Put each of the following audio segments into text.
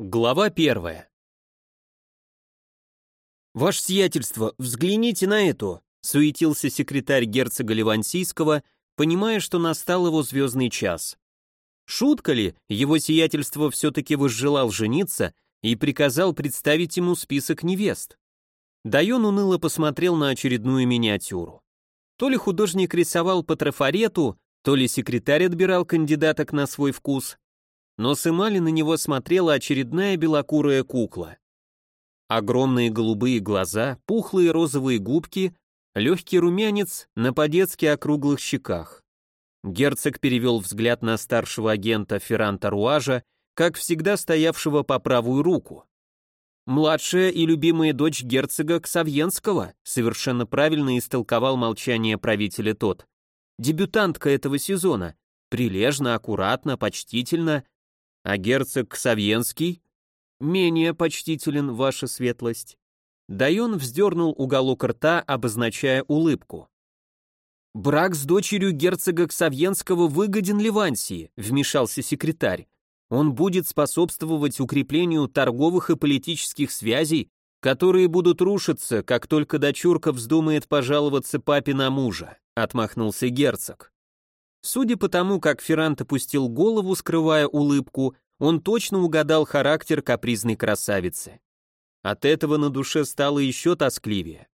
Глава первая. «Ваше сиятельство, взгляните на эту!» — суетился секретарь герцога Ливансийского, понимая, что настал его звездный час. Шутка ли, его сиятельство все-таки возжелал жениться и приказал представить ему список невест. Дайон уныло посмотрел на очередную миниатюру. То ли художник рисовал по трафарету, то ли секретарь отбирал кандидаток на свой вкус, но с эмали на него смотрела очередная белокурая кукла. Огромные голубые глаза, пухлые розовые губки, легкий румянец на по-детски округлых щеках. Герцог перевел взгляд на старшего агента Ферранта Руажа, как всегда стоявшего по правую руку. «Младшая и любимая дочь герцога Ксавьенского», совершенно правильно истолковал молчание правителя тот. «Дебютантка этого сезона. Прилежно, аккуратно, почтительно, а герцог Савьенский менее почтителен, ваша светлость. Дайон вздернул уголок рта, обозначая улыбку. «Брак с дочерью герцога Ксавьенского выгоден Ливансии», вмешался секретарь. «Он будет способствовать укреплению торговых и политических связей, которые будут рушиться, как только дочурка вздумает пожаловаться папе на мужа», отмахнулся герцог. Судя по тому, как Феррант опустил голову, скрывая улыбку, он точно угадал характер капризной красавицы. От этого на душе стало еще тоскливее.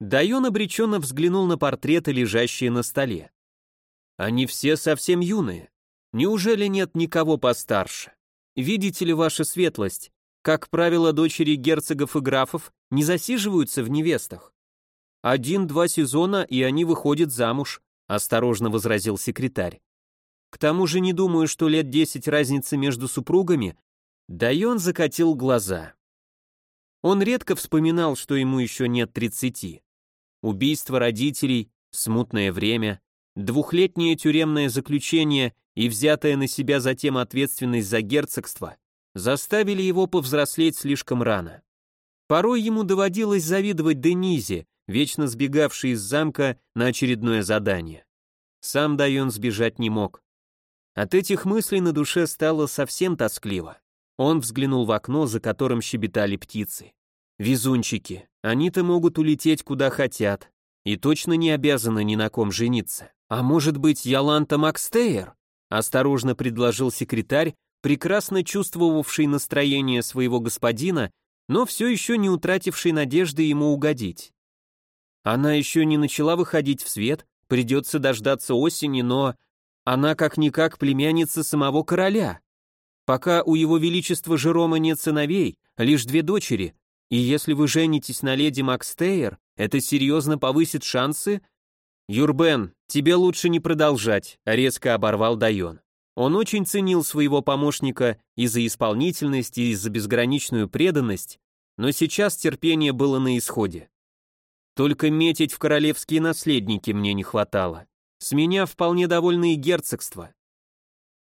Дайон обреченно взглянул на портреты, лежащие на столе. Они все совсем юные. Неужели нет никого постарше? Видите ли, ваша светлость, как правило, дочери герцогов и графов не засиживаются в невестах. Один-два сезона, и они выходят замуж, осторожно возразил секретарь. К тому же не думаю, что лет десять разницы между супругами. Да и он закатил глаза. Он редко вспоминал, что ему еще нет тридцати. Убийство родителей, смутное время, двухлетнее тюремное заключение и взятая на себя затем ответственность за герцогство заставили его повзрослеть слишком рано. Порой ему доводилось завидовать Денизе, вечно сбегавший из замка на очередное задание. Сам Дайон сбежать не мог. От этих мыслей на душе стало совсем тоскливо. Он взглянул в окно, за которым щебетали птицы. Везунчики, они-то могут улететь куда хотят, и точно не обязаны ни на ком жениться. А может быть, Яланта Макстейр? Осторожно предложил секретарь, прекрасно чувствовавший настроение своего господина, но все еще не утративший надежды ему угодить. Она еще не начала выходить в свет, придется дождаться осени, но она как-никак племянница самого короля. Пока у его величества Жерома нет сыновей, лишь две дочери, и если вы женитесь на леди Макстейр, это серьезно повысит шансы? Юрбен, тебе лучше не продолжать, резко оборвал Дайон. Он очень ценил своего помощника и за исполнительность, и за безграничную преданность, но сейчас терпение было на исходе. Только метить в королевские наследники мне не хватало. С меня вполне довольны и герцогства.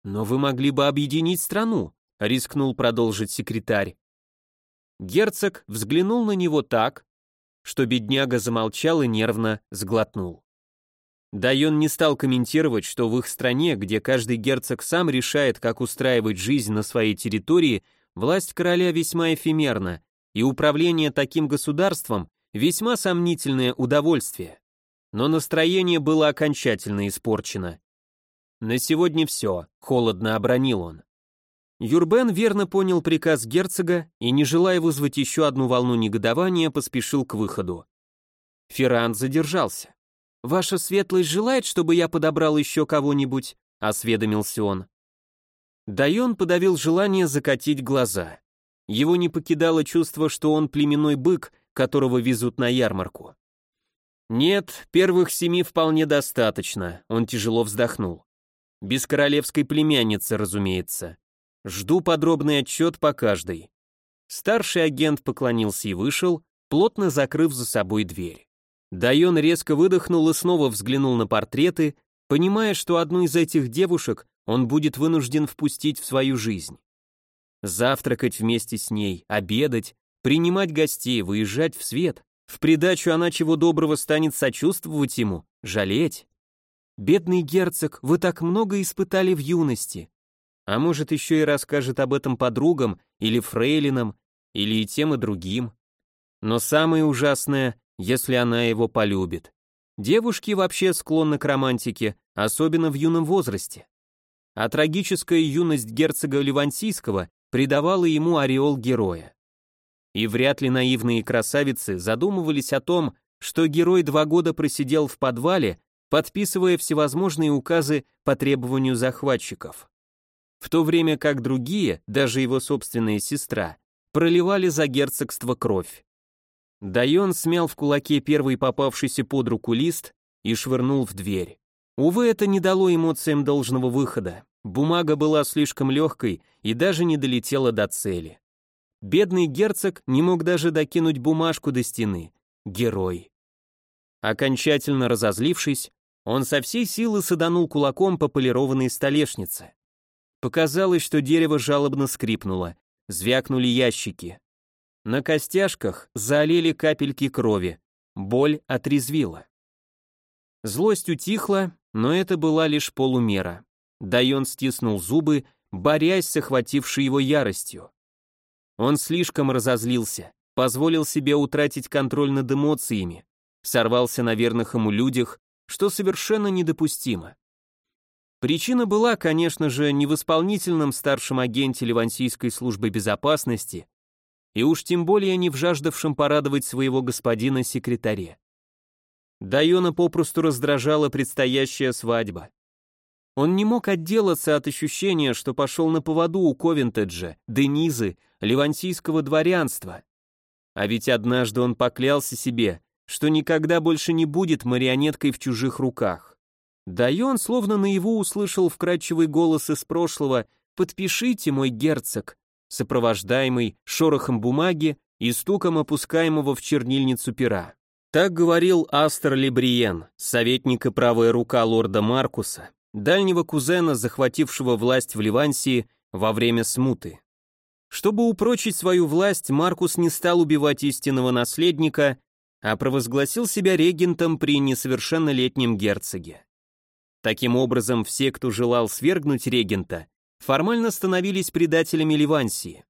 Но вы могли бы объединить страну, рискнул продолжить секретарь. Герцог взглянул на него так, что бедняга замолчал и нервно сглотнул. Дайон не стал комментировать, что в их стране, где каждый герцог сам решает, как устраивать жизнь на своей территории, власть короля весьма эфемерна, и управление таким государством Весьма сомнительное удовольствие. Но настроение было окончательно испорчено. «На сегодня все», — холодно обронил он. Юрбен верно понял приказ герцога и, не желая вызвать еще одну волну негодования, поспешил к выходу. Ферран задержался. «Ваша светлость желает, чтобы я подобрал еще кого-нибудь?» — осведомился он. Дайон подавил желание закатить глаза. Его не покидало чувство, что он племенной бык, которого везут на ярмарку. Нет, первых семи вполне достаточно, он тяжело вздохнул. Без королевской племянницы, разумеется. Жду подробный отчет по каждой. Старший агент поклонился и вышел, плотно закрыв за собой дверь. Дайон резко выдохнул и снова взглянул на портреты, понимая, что одну из этих девушек он будет вынужден впустить в свою жизнь. Завтракать вместе с ней, обедать, принимать гостей, выезжать в свет. В придачу она чего доброго станет сочувствовать ему, жалеть. Бедный герцог, вы так много испытали в юности. А может, еще и расскажет об этом подругам или фрейлинам, или и тем, и другим. Но самое ужасное, если она его полюбит. Девушки вообще склонны к романтике, особенно в юном возрасте. А трагическая юность герцога Ливансийского придавала ему ореол героя. И вряд ли наивные красавицы задумывались о том, что герой два года просидел в подвале, подписывая всевозможные указы по требованию захватчиков. В то время как другие, даже его собственная сестра, проливали за герцогство кровь. Дайон смял в кулаке первый попавшийся под руку лист и швырнул в дверь. Увы, это не дало эмоциям должного выхода. Бумага была слишком легкой и даже не долетела до цели. Бедный герцог не мог даже докинуть бумажку до стены. Герой. Окончательно разозлившись, он со всей силы саданул кулаком по полированной столешнице. Показалось, что дерево жалобно скрипнуло, звякнули ящики. На костяшках залили капельки крови, боль отрезвила. Злость утихла, но это была лишь полумера. Дайон стиснул зубы, борясь с охватившей его яростью. Он слишком разозлился, позволил себе утратить контроль над эмоциями, сорвался на верных ему людях, что совершенно недопустимо. Причина была, конечно же, не в исполнительном старшем агенте Ливансийской службы безопасности, и уж тем более не в жаждавшем порадовать своего господина секретаре. Дайона попросту раздражала предстоящая свадьба. Он не мог отделаться от ощущения, что пошел на поводу у Ковентеджа, Денизы, ливансийского дворянства. А ведь однажды он поклялся себе, что никогда больше не будет марионеткой в чужих руках. Да и он словно наяву услышал вкрадчивый голос из прошлого «Подпишите, мой герцог», сопровождаемый шорохом бумаги и стуком опускаемого в чернильницу пера. Так говорил Астер Лебриен, советник и правая рука лорда Маркуса, дальнего кузена, захватившего власть в Ливансии во время смуты. Чтобы упрочить свою власть, Маркус не стал убивать истинного наследника, а провозгласил себя регентом при несовершеннолетнем герцоге. Таким образом, все, кто желал свергнуть регента, формально становились предателями Ливансии.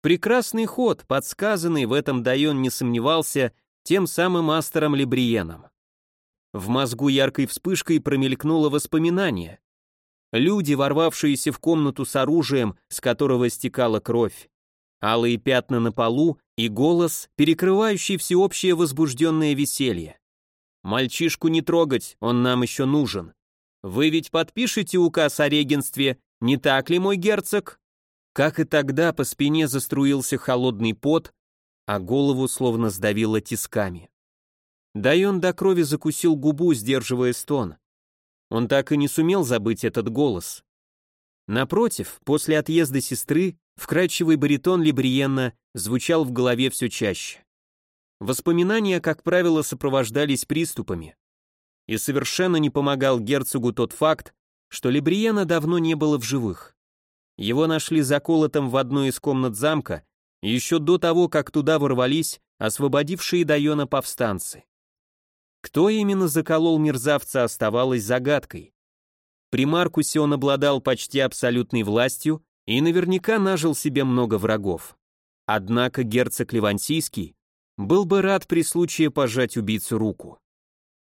Прекрасный ход, подсказанный, в этом Дайон не сомневался, тем самым Астером Лебриеном. В мозгу яркой вспышкой промелькнуло воспоминание. Люди, ворвавшиеся в комнату с оружием, с которого стекала кровь. Алые пятна на полу и голос, перекрывающий всеобщее возбужденное веселье. «Мальчишку не трогать, он нам еще нужен. Вы ведь подпишете указ о регенстве, не так ли, мой герцог?» Как и тогда по спине заструился холодный пот, а голову словно сдавило тисками. Дайон до крови закусил губу, сдерживая стон. Он так и не сумел забыть этот голос. Напротив, после отъезда сестры, вкрадчивый баритон Либриенна звучал в голове все чаще. Воспоминания, как правило, сопровождались приступами. И совершенно не помогал герцогу тот факт, что Либриена давно не было в живых. Его нашли заколотым в одной из комнат замка еще до того, как туда ворвались освободившие Дайона повстанцы. Кто именно заколол мерзавца, оставалось загадкой. При Маркусе он обладал почти абсолютной властью и наверняка нажил себе много врагов. Однако герцог Ливансийский был бы рад при случае пожать убийцу руку.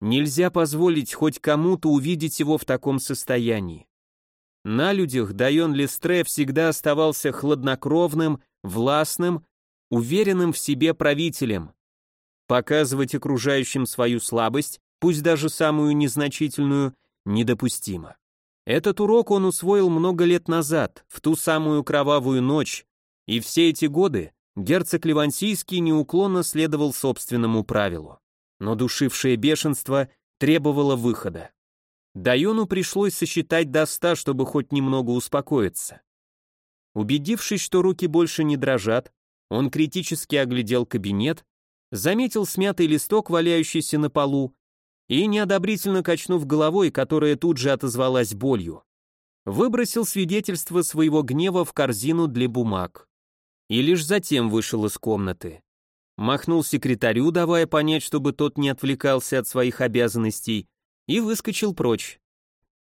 Нельзя позволить хоть кому-то увидеть его в таком состоянии. На людях Дайон Лестре всегда оставался хладнокровным, властным, уверенным в себе правителем, Показывать окружающим свою слабость, пусть даже самую незначительную, недопустимо. Этот урок он усвоил много лет назад, в ту самую кровавую ночь, и все эти годы герцог Ливансийский неуклонно следовал собственному правилу. Но душившее бешенство требовало выхода. Дайону пришлось сосчитать до ста, чтобы хоть немного успокоиться. Убедившись, что руки больше не дрожат, он критически оглядел кабинет заметил смятый листок, валяющийся на полу, и, неодобрительно качнув головой, которая тут же отозвалась болью, выбросил свидетельство своего гнева в корзину для бумаг. И лишь затем вышел из комнаты. Махнул секретарю, давая понять, чтобы тот не отвлекался от своих обязанностей, и выскочил прочь.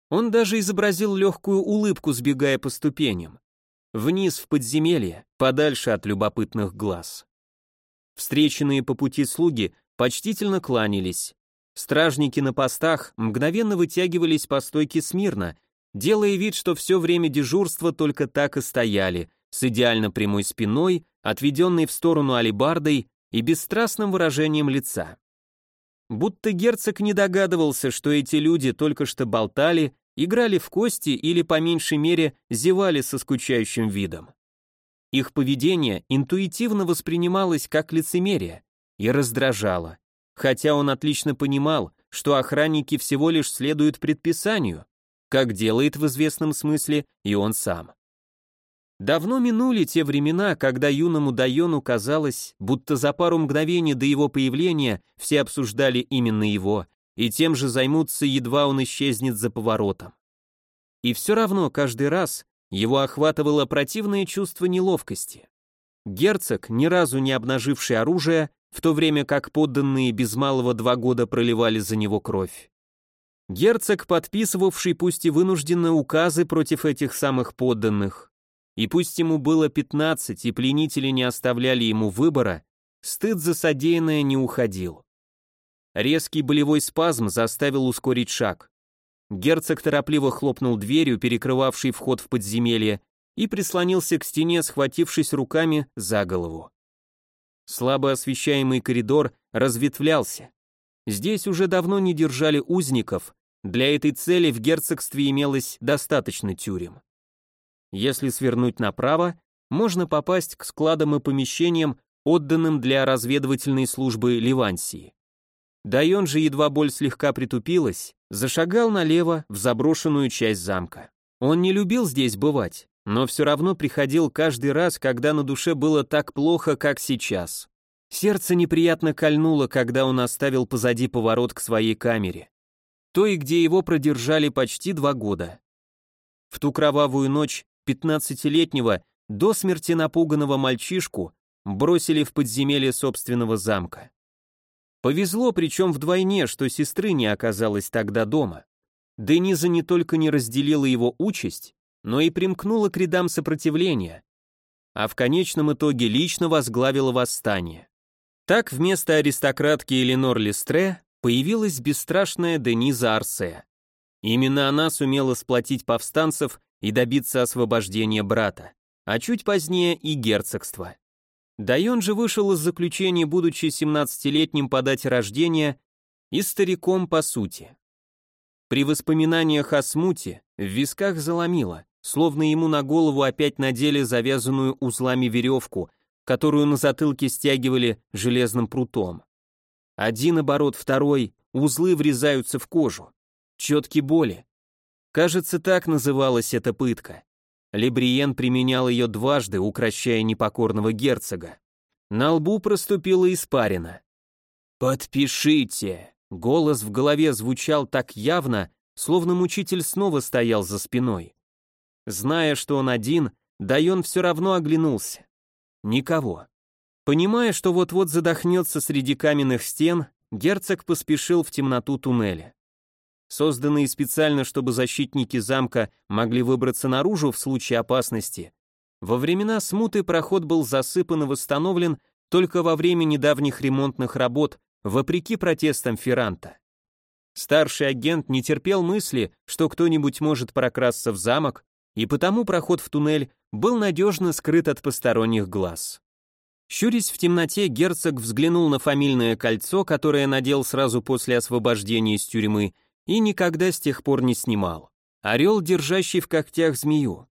Он даже изобразил легкую улыбку, сбегая по ступеням. Вниз в подземелье, подальше от любопытных глаз. Встреченные по пути слуги почтительно кланялись. Стражники на постах мгновенно вытягивались по стойке смирно, делая вид, что все время дежурства только так и стояли, с идеально прямой спиной, отведенной в сторону алебардой и бесстрастным выражением лица. Будто герцог не догадывался, что эти люди только что болтали, играли в кости или, по меньшей мере, зевали со скучающим видом. Их поведение интуитивно воспринималось как лицемерие и раздражало, хотя он отлично понимал, что охранники всего лишь следуют предписанию, как делает в известном смысле и он сам. Давно минули те времена, когда юному Дайону казалось, будто за пару мгновений до его появления все обсуждали именно его, и тем же займутся, едва он исчезнет за поворотом. И все равно каждый раз его охватывало противное чувство неловкости. Герцог, ни разу не обнаживший оружие, в то время как подданные без малого два года проливали за него кровь. Герцог, подписывавший пусть и вынужденно указы против этих самых подданных, и пусть ему было 15 и пленители не оставляли ему выбора, стыд за содеянное не уходил. Резкий болевой спазм заставил ускорить шаг. Герцог торопливо хлопнул дверью, перекрывавшей вход в подземелье, и прислонился к стене, схватившись руками за голову. Слабо освещаемый коридор разветвлялся. Здесь уже давно не держали узников, для этой цели в герцогстве имелось достаточно тюрем. Если свернуть направо, можно попасть к складам и помещениям, отданным для разведывательной службы Ливансии. Дайон же, едва боль слегка притупилась, зашагал налево в заброшенную часть замка. Он не любил здесь бывать, но все равно приходил каждый раз, когда на душе было так плохо, как сейчас. Сердце неприятно кольнуло, когда он оставил позади поворот к своей камере. Той, где его продержали почти два года. В ту кровавую ночь Пятнадцатилетнего до смерти напуганного мальчишку бросили в подземелье собственного замка. Повезло, причем вдвойне, что сестры не оказалось тогда дома. Дениза не только не разделила его участь, но и примкнула к рядам сопротивления, а в конечном итоге лично возглавила восстание. Так вместо аристократки Эленор Листре появилась бесстрашная Дениза Арсе. Именно она сумела сплотить повстанцев и добиться освобождения брата, а чуть позднее и герцогства. Дайон же вышел из заключения, будучи 17-летним по дате рождения и стариком по сути. При воспоминаниях о смуте в висках заломило, словно ему на голову опять надели завязанную узлами веревку, которую на затылке стягивали железным прутом. Один оборот, второй, узлы врезаются в кожу. Четки боли, Кажется, так называлась эта пытка. Лебриен применял ее дважды, укращая непокорного герцога. На лбу проступила испарина. «Подпишите!» Голос в голове звучал так явно, словно мучитель снова стоял за спиной. Зная, что он один, Дайон все равно оглянулся. Никого. Понимая, что вот-вот задохнется среди каменных стен, герцог поспешил в темноту туннеля. Созданные специально, чтобы защитники замка могли выбраться наружу в случае опасности, во времена смуты проход был засыпан и восстановлен только во время недавних ремонтных работ, вопреки протестам Ферранта. Старший агент не терпел мысли, что кто-нибудь может прокрасться в замок, и потому проход в туннель был надежно скрыт от посторонних глаз. Щурясь в темноте, герцог взглянул на фамильное кольцо, которое надел сразу после освобождения из тюрьмы, и никогда с тех пор не снимал. Орел, держащий в когтях змею.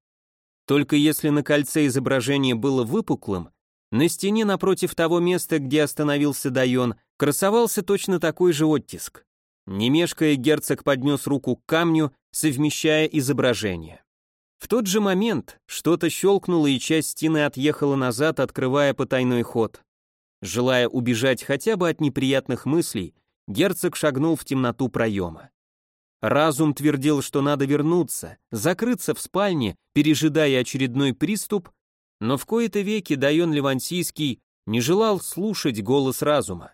Только если на кольце изображение было выпуклым, на стене напротив того места, где остановился Дайон, красовался точно такой же оттиск. Немешкая герцог поднес руку к камню, совмещая изображение. В тот же момент что-то щелкнуло, и часть стены отъехала назад, открывая потайной ход. Желая убежать хотя бы от неприятных мыслей, герцог шагнул в темноту проема. Разум твердил, что надо вернуться, закрыться в спальне, пережидая очередной приступ, но в кои-то веки Дайон Левансийский не желал слушать голос разума.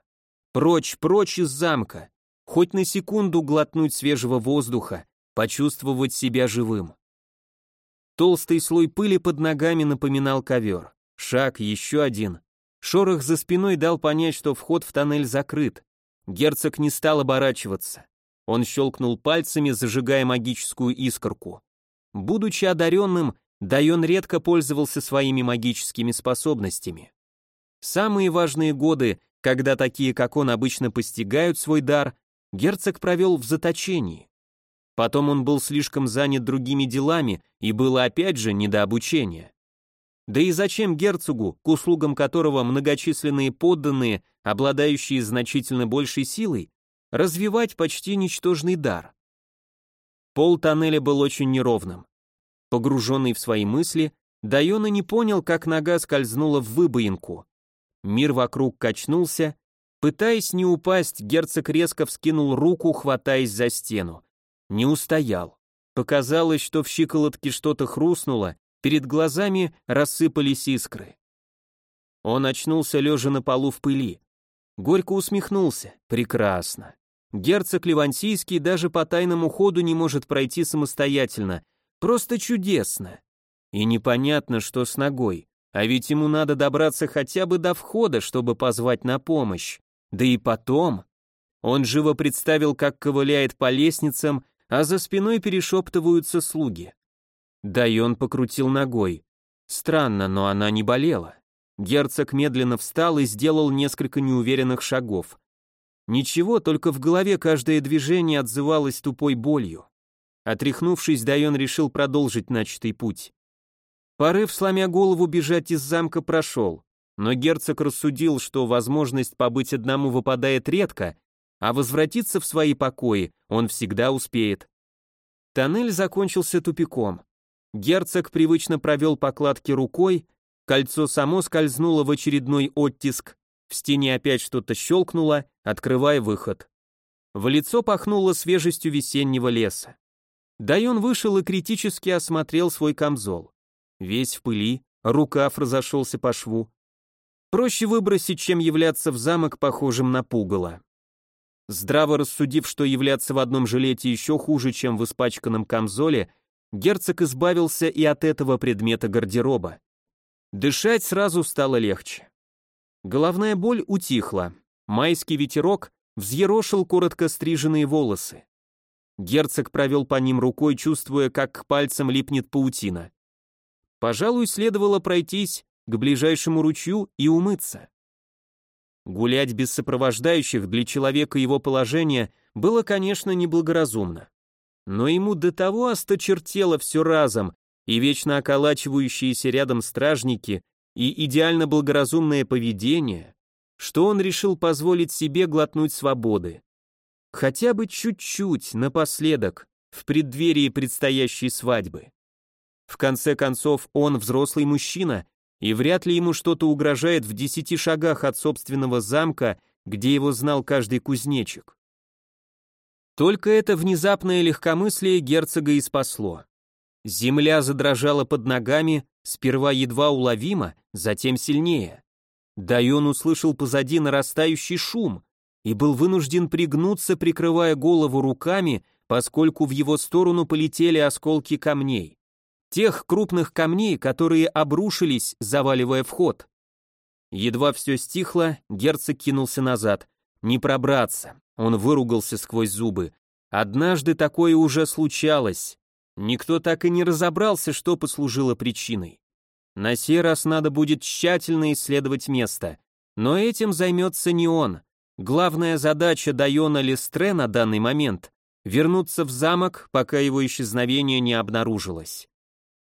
Прочь, прочь из замка, хоть на секунду глотнуть свежего воздуха, почувствовать себя живым. Толстый слой пыли под ногами напоминал ковер. Шаг, еще один. Шорох за спиной дал понять, что вход в тоннель закрыт. Герцог не стал оборачиваться. Он щелкнул пальцами, зажигая магическую искорку. Будучи одаренным, Дайон редко пользовался своими магическими способностями. Самые важные годы, когда такие, как он, обычно постигают свой дар, герцог провел в заточении. Потом он был слишком занят другими делами, и было опять же не до обучения. Да и зачем герцогу, к услугам которого многочисленные подданные, обладающие значительно большей силой, развивать почти ничтожный дар? Пол тоннеля был очень неровным. Погруженный в свои мысли, Дайона не понял, как нога скользнула в выбоинку. Мир вокруг качнулся. Пытаясь не упасть, герцог резко вскинул руку, хватаясь за стену. Не устоял. Показалось, что в щиколотке что-то хрустнуло, Перед глазами рассыпались искры. Он очнулся лежа на полу в пыли. Горько усмехнулся. Прекрасно. Герцог Ливансийский даже по тайному ходу не может пройти самостоятельно. Просто чудесно. И непонятно, что с ногой. А ведь ему надо добраться хотя бы до входа, чтобы позвать на помощь. Да и потом. Он живо представил, как ковыляет по лестницам, а за спиной перешептываются слуги. Дайон покрутил ногой. Странно, но она не болела. Герцог медленно встал и сделал несколько неуверенных шагов. Ничего, только в голове каждое движение отзывалось тупой болью. Отряхнувшись, Дайон решил продолжить начатый путь. Порыв, сломя голову, бежать из замка прошел, но герцог рассудил, что возможность побыть одному выпадает редко, а возвратиться в свои покои он всегда успеет. Тоннель закончился тупиком. Герцог привычно провел покладки рукой, кольцо само скользнуло в очередной оттиск, в стене опять что-то щелкнуло, открывая выход. В лицо пахнуло свежестью весеннего леса. Дайон вышел и критически осмотрел свой камзол. Весь в пыли, рукав разошелся по шву. Проще выбросить, чем являться в замок похожим на пугало. Здраво рассудив, что являться в одном жилете еще хуже, чем в испачканном камзоле, герцог избавился и от этого предмета гардероба. Дышать сразу стало легче. Головная боль утихла. Майский ветерок взъерошил коротко стриженные волосы. Герцог провел по ним рукой, чувствуя, как к пальцам липнет паутина. Пожалуй, следовало пройтись к ближайшему ручью и умыться. Гулять без сопровождающих для человека его положения было, конечно, неблагоразумно но ему до того осточертело все разом, и вечно околачивающиеся рядом стражники, и идеально благоразумное поведение, что он решил позволить себе глотнуть свободы. Хотя бы чуть-чуть, напоследок, в преддверии предстоящей свадьбы. В конце концов, он взрослый мужчина, и вряд ли ему что-то угрожает в десяти шагах от собственного замка, где его знал каждый кузнечик. Только это внезапное легкомыслие герцога и спасло. Земля задрожала под ногами, сперва едва уловимо, затем сильнее. Дайон услышал позади нарастающий шум и был вынужден пригнуться, прикрывая голову руками, поскольку в его сторону полетели осколки камней. Тех крупных камней, которые обрушились, заваливая вход. Едва все стихло, герцог кинулся назад. Не пробраться. Он выругался сквозь зубы. Однажды такое уже случалось. Никто так и не разобрался, что послужило причиной. На сей раз надо будет тщательно исследовать место. Но этим займется не он. Главная задача Дайона Лестре на данный момент — вернуться в замок, пока его исчезновение не обнаружилось.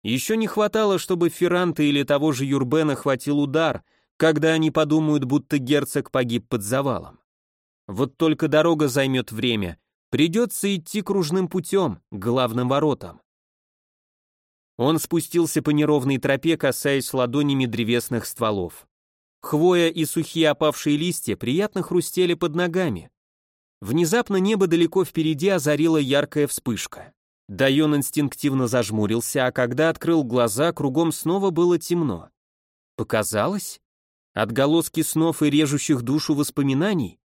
Еще не хватало, чтобы Ферранта или того же Юрбена хватил удар, когда они подумают, будто герцог погиб под завалом. Вот только дорога займет время. Придется идти кружным путем, к главным воротам. Он спустился по неровной тропе, касаясь ладонями древесных стволов. Хвоя и сухие опавшие листья приятно хрустели под ногами. Внезапно небо далеко впереди озарила яркая вспышка. Дайон инстинктивно зажмурился, а когда открыл глаза, кругом снова было темно. Показалось? Отголоски снов и режущих душу воспоминаний?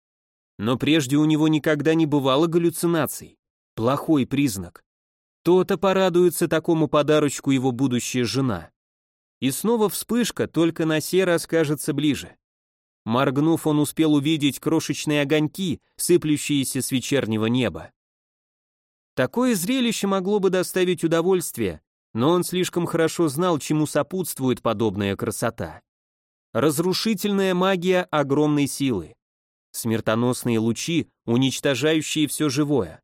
Но прежде у него никогда не бывало галлюцинаций. Плохой признак. То-то порадуется такому подарочку его будущая жена. И снова вспышка, только на сей раз кажется ближе. Моргнув, он успел увидеть крошечные огоньки, сыплющиеся с вечернего неба. Такое зрелище могло бы доставить удовольствие, но он слишком хорошо знал, чему сопутствует подобная красота. Разрушительная магия огромной силы. Смертоносные лучи, уничтожающие все живое.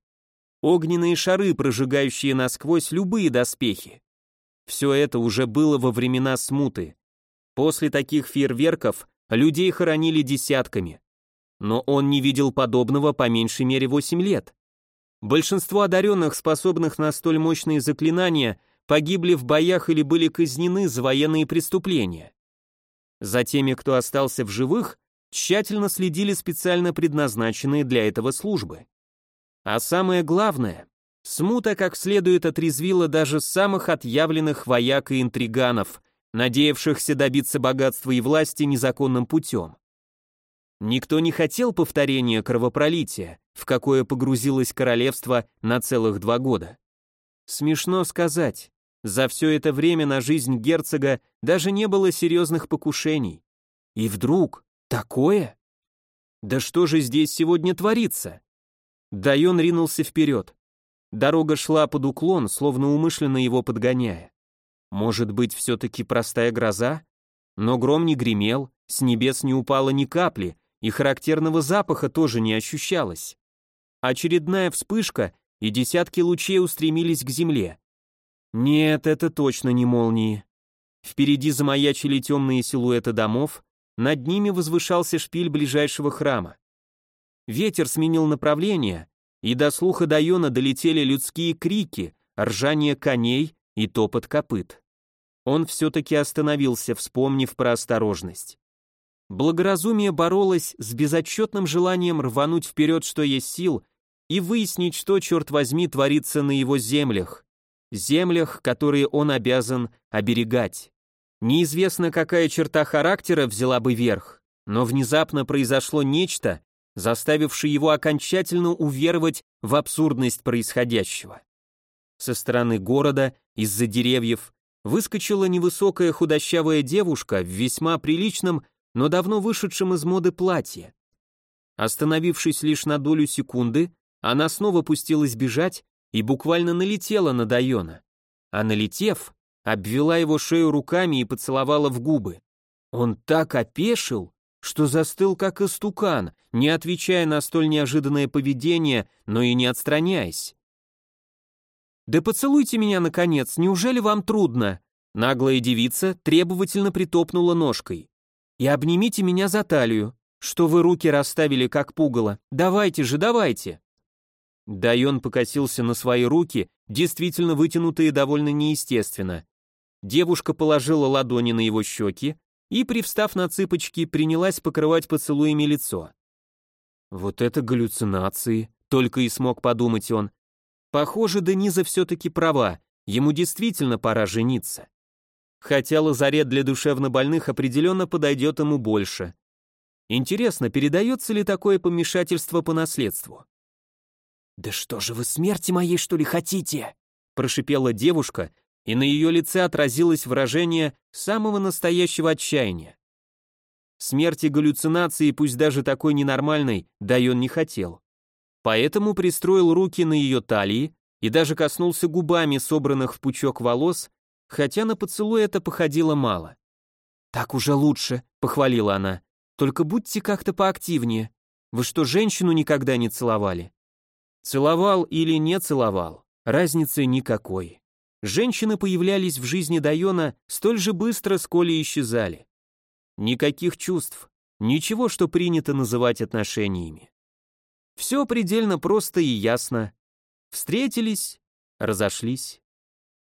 Огненные шары, прожигающие насквозь любые доспехи. Все это уже было во времена смуты. После таких фейерверков людей хоронили десятками. Но он не видел подобного по меньшей мере 8 лет. Большинство одаренных, способных на столь мощные заклинания, погибли в боях или были казнены за военные преступления. За теми, кто остался в живых, тщательно следили специально предназначенные для этого службы. А самое главное, Смута как следует отрезвила даже самых отъявленных вояк и интриганов, надеявшихся добиться богатства и власти незаконным путем. Никто не хотел повторения кровопролития, в какое погрузилось королевство на целых два года. Смешно сказать, за все это время на жизнь герцога даже не было серьезных покушений. И вдруг такое? Да что же здесь сегодня творится? Дайон ринулся вперед. Дорога шла под уклон, словно умышленно его подгоняя. Может быть, все-таки простая гроза? Но гром не гремел, с небес не упало ни капли, и характерного запаха тоже не ощущалось. Очередная вспышка, и десятки лучей устремились к земле. Нет, это точно не молнии. Впереди замаячили темные силуэты домов, над ними возвышался шпиль ближайшего храма. Ветер сменил направление, и до слуха Дайона долетели людские крики, ржание коней и топот копыт. Он все-таки остановился, вспомнив про осторожность. Благоразумие боролось с безотчетным желанием рвануть вперед, что есть сил, и выяснить, что, черт возьми, творится на его землях. Землях, которые он обязан оберегать. Неизвестно, какая черта характера взяла бы верх, но внезапно произошло нечто, заставивший его окончательно уверовать в абсурдность происходящего. Со стороны города, из-за деревьев, выскочила невысокая худощавая девушка в весьма приличном, но давно вышедшем из моды платье. Остановившись лишь на долю секунды, она снова пустилась бежать и буквально налетела на Дайона. А налетев, обвела его шею руками и поцеловала в губы. Он так опешил, что застыл как истукан, не отвечая на столь неожиданное поведение, но и не отстраняясь. «Да поцелуйте меня, наконец, неужели вам трудно?» Наглая девица требовательно притопнула ножкой. «И обнимите меня за талию, что вы руки расставили, как пугало. Давайте же, давайте!» Дайон покосился на свои руки, действительно вытянутые довольно неестественно. Девушка положила ладони на его щеки, и, привстав на цыпочки, принялась покрывать поцелуями лицо. Вот это галлюцинации, только и смог подумать он. Похоже, Дениза все-таки права, ему действительно пора жениться. Хотя лазарет для душевнобольных определенно подойдет ему больше. Интересно, передается ли такое помешательство по наследству? «Да что же вы смерти моей, что ли, хотите?» прошипела девушка, и на ее лице отразилось выражение самого настоящего отчаяния. Смерти галлюцинации, пусть даже такой ненормальной, Дайон не хотел. Поэтому пристроил руки на ее талии и даже коснулся губами собранных в пучок волос, хотя на поцелуй это походило мало. «Так уже лучше», — похвалила она. «Только будьте как-то поактивнее. Вы что, женщину никогда не целовали?» Целовал или не целовал, разницы никакой женщины появлялись в жизни Дайона столь же быстро, сколь и исчезали. Никаких чувств, ничего, что принято называть отношениями. Все предельно просто и ясно. Встретились, разошлись.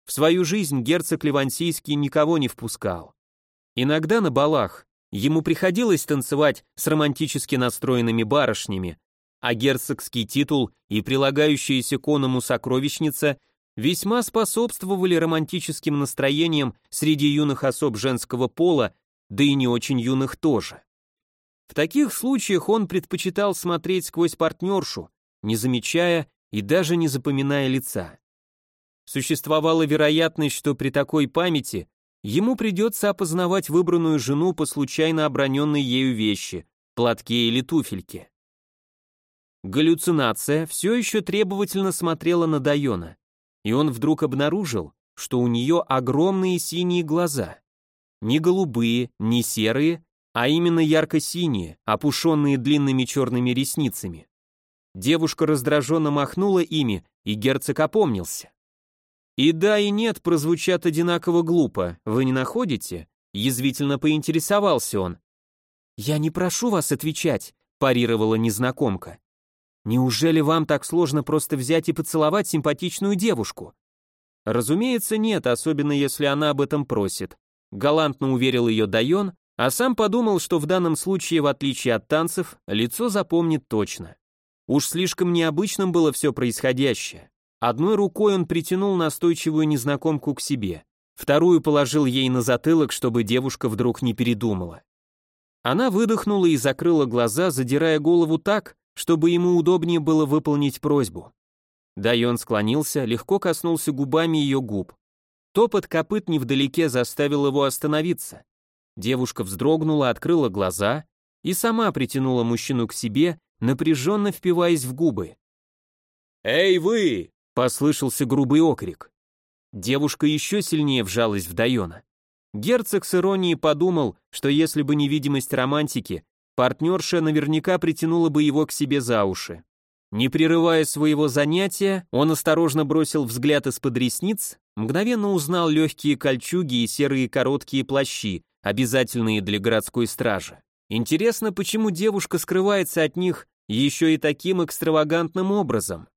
В свою жизнь герцог Ливансийский никого не впускал. Иногда на балах ему приходилось танцевать с романтически настроенными барышнями, а герцогский титул и прилагающаяся к оному сокровищница весьма способствовали романтическим настроениям среди юных особ женского пола, да и не очень юных тоже. В таких случаях он предпочитал смотреть сквозь партнершу, не замечая и даже не запоминая лица. Существовала вероятность, что при такой памяти ему придется опознавать выбранную жену по случайно оброненной ею вещи, платке или туфельке. Галлюцинация все еще требовательно смотрела на Дайона, и он вдруг обнаружил, что у нее огромные синие глаза. Не голубые, не серые, а именно ярко-синие, опушенные длинными черными ресницами. Девушка раздраженно махнула ими, и герцог опомнился. «И да, и нет прозвучат одинаково глупо, вы не находите?» Язвительно поинтересовался он. «Я не прошу вас отвечать», парировала незнакомка. «Неужели вам так сложно просто взять и поцеловать симпатичную девушку?» Разумеется, нет, особенно если она об этом просит. Галантно уверил ее Дайон, а сам подумал, что в данном случае, в отличие от танцев, лицо запомнит точно. Уж слишком необычным было все происходящее. Одной рукой он притянул настойчивую незнакомку к себе, вторую положил ей на затылок, чтобы девушка вдруг не передумала. Она выдохнула и закрыла глаза, задирая голову так, чтобы ему удобнее было выполнить просьбу. Дайон склонился, легко коснулся губами ее губ. Топот копыт невдалеке заставил его остановиться. Девушка вздрогнула, открыла глаза и сама притянула мужчину к себе, напряженно впиваясь в губы. «Эй, вы!» — послышался грубый окрик. Девушка еще сильнее вжалась в Дайона. Герцог с иронией подумал, что если бы не видимость романтики, партнерша наверняка притянула бы его к себе за уши. Не прерывая своего занятия, он осторожно бросил взгляд из-под ресниц, мгновенно узнал легкие кольчуги и серые короткие плащи, обязательные для городской стражи. Интересно, почему девушка скрывается от них еще и таким экстравагантным образом?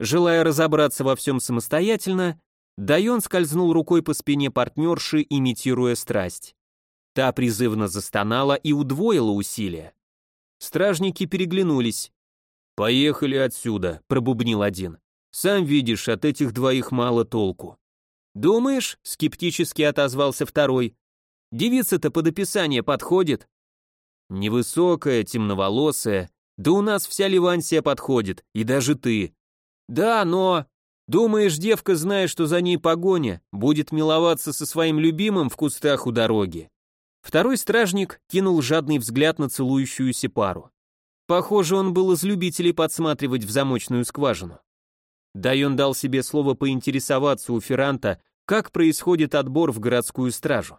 Желая разобраться во всем самостоятельно, Дайон скользнул рукой по спине партнерши, имитируя страсть. Та призывно застонала и удвоила усилия. Стражники переглянулись. «Поехали отсюда», — пробубнил один. «Сам видишь, от этих двоих мало толку». «Думаешь?» — скептически отозвался второй. «Девица-то под описание подходит». «Невысокая, темноволосая. Да у нас вся Ливансия подходит, и даже ты». «Да, но...» «Думаешь, девка, зная, что за ней погоня, будет миловаться со своим любимым в кустах у дороги?» Второй стражник кинул жадный взгляд на целующуюся пару. Похоже, он был из любителей подсматривать в замочную скважину. Дайон дал себе слово поинтересоваться у Ферранта, как происходит отбор в городскую стражу.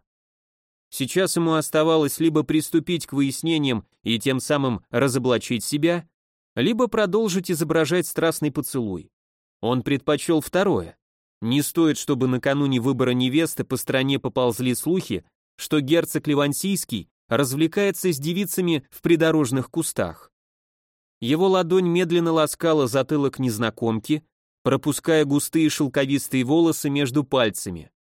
Сейчас ему оставалось либо приступить к выяснениям и тем самым разоблачить себя, либо продолжить изображать страстный поцелуй. Он предпочел второе. Не стоит, чтобы накануне выбора невесты по стране поползли слухи, что герцог Ливансийский развлекается с девицами в придорожных кустах. Его ладонь медленно ласкала затылок незнакомки, пропуская густые шелковистые волосы между пальцами.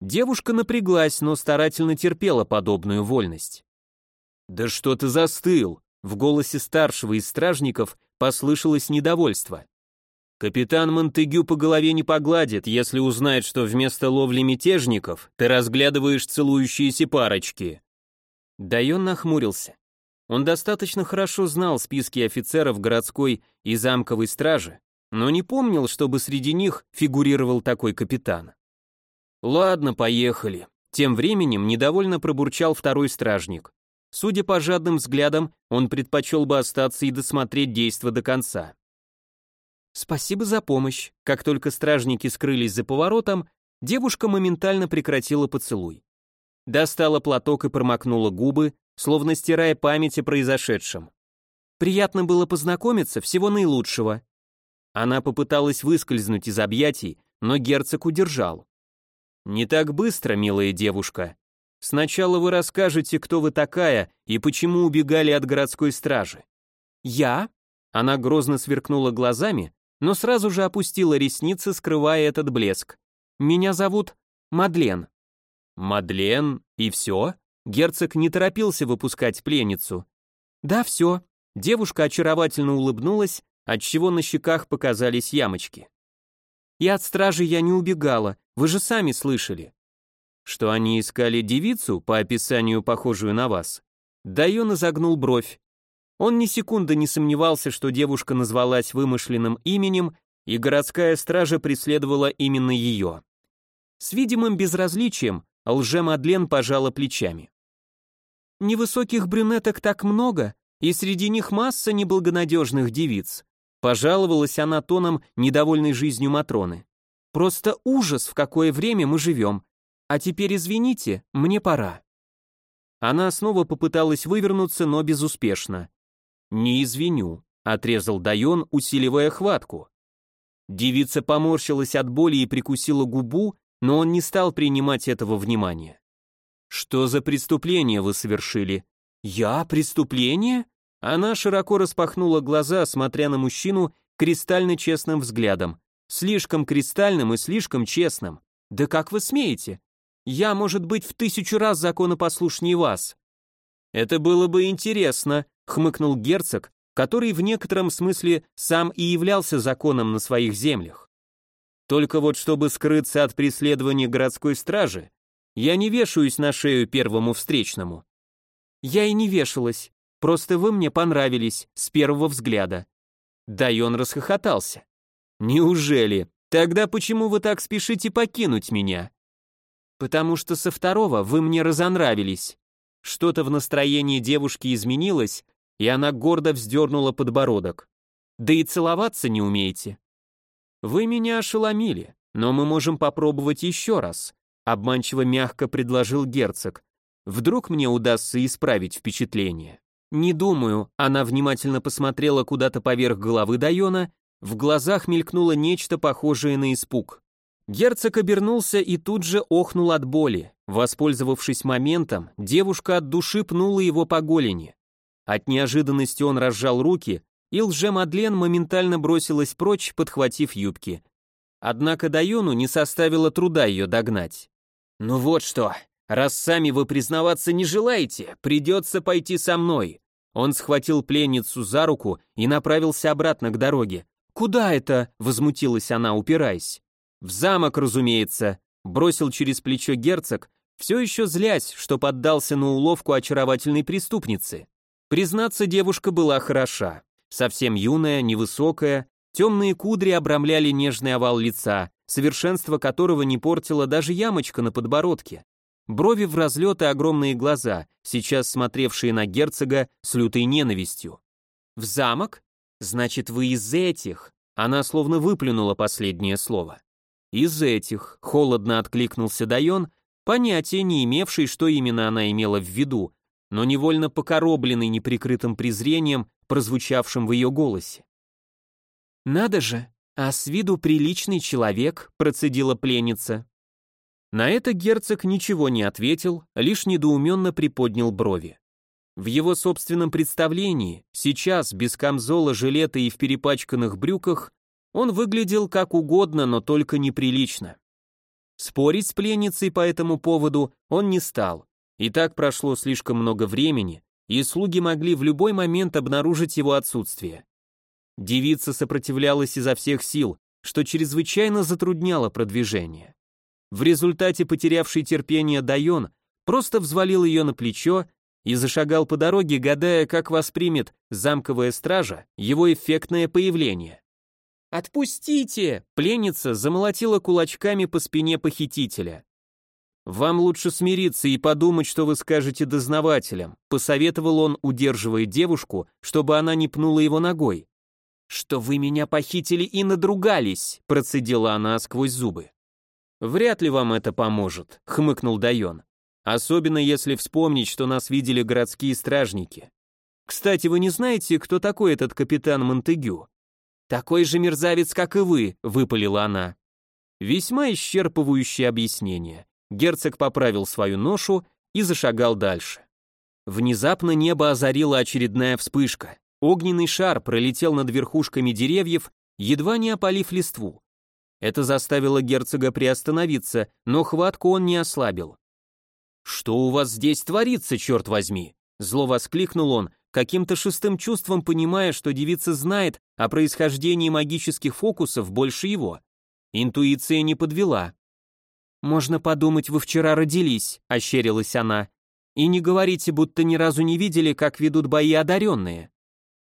Девушка напряглась, но старательно терпела подобную вольность. «Да что ты застыл?» В голосе старшего из стражников послышалось недовольство. Капитан Монтегю по голове не погладит, если узнает, что вместо ловли мятежников ты разглядываешь целующиеся парочки. Дайон нахмурился. Он достаточно хорошо знал списки офицеров городской и замковой стражи, но не помнил, чтобы среди них фигурировал такой капитан. «Ладно, поехали». Тем временем недовольно пробурчал второй стражник. Судя по жадным взглядам, он предпочел бы остаться и досмотреть действо до конца. «Спасибо за помощь». Как только стражники скрылись за поворотом, девушка моментально прекратила поцелуй. Достала платок и промокнула губы, словно стирая память о произошедшем. «Приятно было познакомиться, всего наилучшего». Она попыталась выскользнуть из объятий, но герцог удержал. «Не так быстро, милая девушка. Сначала вы расскажете, кто вы такая и почему убегали от городской стражи». «Я?» Она грозно сверкнула глазами, но сразу же опустила ресницы, скрывая этот блеск. «Меня зовут Мадлен». «Мадлен? И все?» Герцог не торопился выпускать пленницу. «Да, все». Девушка очаровательно улыбнулась, отчего на щеках показались ямочки. «И от стражи я не убегала, вы же сами слышали». «Что они искали девицу, по описанию похожую на вас?» Дайон изогнул бровь. Он ни секунды не сомневался, что девушка назвалась вымышленным именем и городская стража преследовала именно ее. С видимым безразличием лже-Мадлен пожала плечами. «Невысоких брюнеток так много, и среди них масса неблагонадежных девиц», пожаловалась она тоном недовольной жизнью Матроны. «Просто ужас, в какое время мы живем. А теперь извините, мне пора». Она снова попыталась вывернуться, но безуспешно. «Не извиню», — отрезал Дайон, усиливая хватку. Девица поморщилась от боли и прикусила губу, но он не стал принимать этого внимания. «Что за преступление вы совершили?» «Я? Преступление?» Она широко распахнула глаза, смотря на мужчину кристально честным взглядом. Слишком кристальным и слишком честным. «Да как вы смеете? Я, может быть, в тысячу раз законопослушнее вас». «Это было бы интересно», — хмыкнул герцог, который в некотором смысле сам и являлся законом на своих землях. Только вот чтобы скрыться от преследования городской стражи, я не вешаюсь на шею первому встречному. Я и не вешалась, просто вы мне понравились с первого взгляда. Да и он расхохотался. Неужели? Тогда почему вы так спешите покинуть меня? потому что со второго вы мне разонравились. Что-то в настроении девушки изменилось, и она гордо вздернула подбородок. Да и целоваться не умеете. Вы меня ошеломили, но мы можем попробовать еще раз, обманчиво мягко предложил герцог. Вдруг мне удастся исправить впечатление. Не думаю, она внимательно посмотрела куда-то поверх головы Дайона, в глазах мелькнуло нечто похожее на испуг. Герцог обернулся и тут же охнул от боли. Воспользовавшись моментом, девушка от души пнула его по голени. От неожиданности он разжал руки, и лже-Мадлен моментально бросилась прочь, подхватив юбки. Однако Дайону не составило труда ее догнать. «Ну вот что, раз сами вы признаваться не желаете, придется пойти со мной». Он схватил пленницу за руку и направился обратно к дороге. «Куда это?» — возмутилась она, упираясь. В замок, разумеется, бросил через плечо герцог, все еще злясь, что поддался на уловку очаровательной преступницы. Признаться, девушка была хороша. Совсем юная, невысокая, темные кудри обрамляли нежный овал лица, совершенство которого не портила даже ямочка на подбородке. Брови в разлет и огромные глаза, сейчас смотревшие на герцога с лютой ненавистью. «В замок? Значит, вы из этих?» Она словно выплюнула последнее слово. Из этих, холодно откликнулся Дайон, понятия не имевший, что именно она имела в виду, но невольно покоробленный неприкрытым презрением, прозвучавшим в ее голосе. «Надо же, а с виду приличный человек», — процедила пленница. На это герцог ничего не ответил, лишь недоуменно приподнял брови. В его собственном представлении, сейчас, без камзола, жилета и в перепачканных брюках, он выглядел как угодно, но только неприлично. Спорить с пленницей по этому поводу он не стал. И так прошло слишком много времени, и слуги могли в любой момент обнаружить его отсутствие. Девица сопротивлялась изо всех сил, что чрезвычайно затрудняло продвижение. В результате потерявший терпение Дайон просто взвалил ее на плечо и зашагал по дороге, гадая, как воспримет замковая стража его эффектное появление. «Отпустите!» Пленница замолотила кулачками по спине похитителя. «Вам лучше смириться и подумать, что вы скажете дознавателям», посоветовал он, удерживая девушку, чтобы она не пнула его ногой. «Что вы меня похитили и надругались», процедила она сквозь зубы. «Вряд ли вам это поможет», — хмыкнул Дайон. «Особенно если вспомнить, что нас видели городские стражники. Кстати, вы не знаете, кто такой этот капитан Монтегю?» «Такой же мерзавец, как и вы», — выпалила она. Весьма исчерпывающее объяснение. Герцог поправил свою ношу и зашагал дальше. Внезапно небо озарила очередная вспышка. Огненный шар пролетел над верхушками деревьев, едва не опалив листву. Это заставило герцога приостановиться, но хватку он не ослабил. «Что у вас здесь творится, черт возьми?» Зло воскликнул он, каким-то шестым чувством понимая, что девица знает о происхождении магических фокусов больше его. Интуиция не подвела. «Можно подумать, вы вчера родились», — ощерилась она. «И не говорите, будто ни разу не видели, как ведут бои одаренные».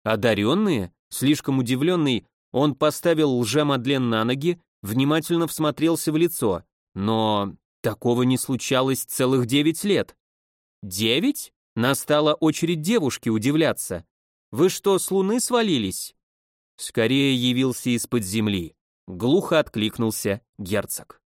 «Одаренные?» Слишком удивленный, Он поставил лже-Мадлен на ноги, внимательно всмотрелся в лицо. Но такого не случалось целых девять лет. Девять? Настала очередь девушки удивляться. Вы что, с луны свалились? Скорее явился из-под земли. Глухо откликнулся герцог.